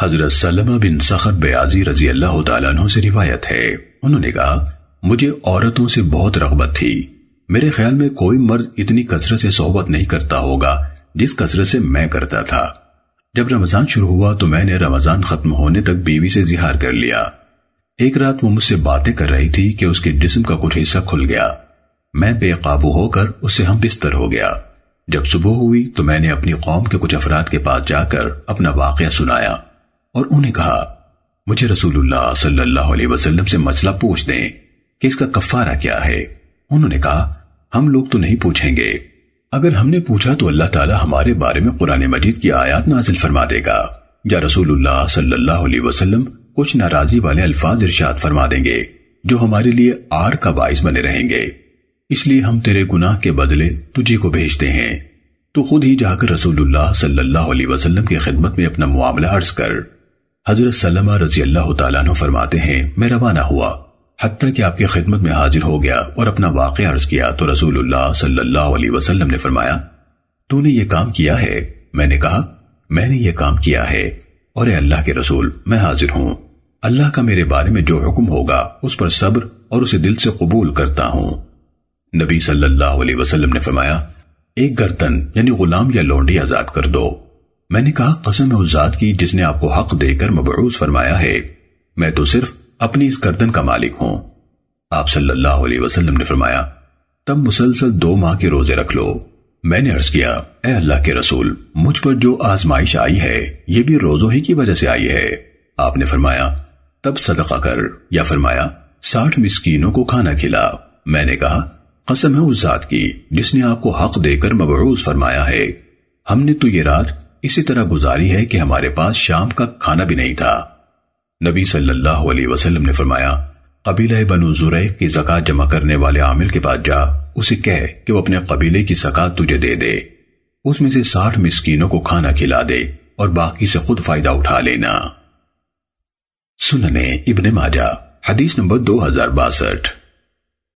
حضرت سلمہ بن سخر بیازی رضی اللہ تعالیٰ عنہ سے روایت ہے۔ انہوں نے کہا، مجھے عورتوں سے بہت رغبت تھی۔ میرے خیال میں کوئی مرد اتنی کثرت سے صحبت نہیں کرتا ہوگا جس کثرت سے میں کرتا تھا۔ جب رمضان شروع ہوا تو میں نے رمضان ختم ہونے تک بیوی سے زہار کر لیا۔ ایک رات وہ مجھ سے باتیں کر رہی تھی کہ اس کے جسم کا کچھ حصہ کھل گیا۔ میں بے قابو ہو کر اس سے ہم بستر ہو گیا۔ جب صبح ہوئی تو میں نے اپنی قوم کے کچھ افراد کے پاس جا کر اپنا واقعہ سنایا۔ اور انہیں کہا، مجھے رسول اللہ صلی اللہ علیہ وسلم سے مسئلہ پوچھ دیں کہ اس کا کفارہ کیا ہے۔ انہوں نے کہا، ہم لوگ تو نہیں پوچھیں گے۔ اگر ہم نے پوچھا تو اللہ تعالی ہمارے بارے میں قرآن مجید کی آیات نازل فرما دے گا۔ یا رسول اللہ صلی اللہ علیہ وسلم کچھ ناراضی والے الفاظ ارشاد فرما دیں گے جو ہمارے لیے آر کا باعث بنے رہیں گے۔ اس لیے ہم تیرے گناہ کے بدلے تجھے کو بھیجتے ہیں۔ تو خود ہی جا کر رسول اللہ صلی اللہ علیہ وسلم کی خدمت میں اپنا معاملہ عرض کر۔ حضرت سلمہ رضی اللہ تعالیٰ عنہ فرماتے ہیں، میں روانہ ہوا، حتیٰ کہ آپ کی خدمت میں حاضر ہو گیا اور اپنا واقع عرض کیا تو رسول اللہ صلی اللہ علیہ وسلم نے فرمایا، تو نے یہ کام کیا ہے؟ میں نے کہا، میں نے یہ کام کیا ہے۔ اور اے اللہ کے رسول، میں حاضر ہوں۔ اللہ کا میرے بارے میں جو حکم ہوگا، اس پر صبر اور اسے دل سے قبول کرتا ہوں۔ نبی صلی اللہ علیہ وسلم نے فرمایا، ایک گردن یعنی غلام یا لونڈی آزاد کر دو۔ میں نے کہا، قسم ہے اس ذات کی جس نے آپ کو حق دے کر مبعوث فرمایا ہے۔ میں تو صرف اپنی اس گردن کا مالک ہوں۔ آپ صلی اللہ علیہ وسلم نے فرمایا تب مسلسل دو ماہ کے روزے رکھ لو۔ میں نے عرض کیا، اے اللہ کے رسول، مجھ پر جو آزمائش آئی ہے، یہ بھی روزوں ہی کی وجہ سے آئی ہے۔ آپ نے فرمایا، تب صدقہ کر، یا فرمایا، ساٹھ مسکینوں کو کھانا کھلا۔ میں نے کہا، قسم ہے اس ذات کی جس نے آپ کو حق دے کر مبعوث فرمایا ہے۔ ہم نے تو یہ رات اسی طرح گزاری ہے کہ ہمارے پاس شام کا کھانا بھی نہیں تھا۔ نبی صلی اللہ علیہ وسلم نے فرمایا، قبیلہ بنو زریق کی زکاة جمع کرنے والے عامل کے پاس جا، اسے کہے کہ وہ اپنے قبیلے کی زکاة تجھے دے دے۔ اس میں سے ساٹھ مسکینوں کو کھانا کھلا دے اور باقی سے خود فائدہ اٹھا لینا۔ سننے ابن ماجہ، حدیث نمبر دو ہزار باسٹھ۔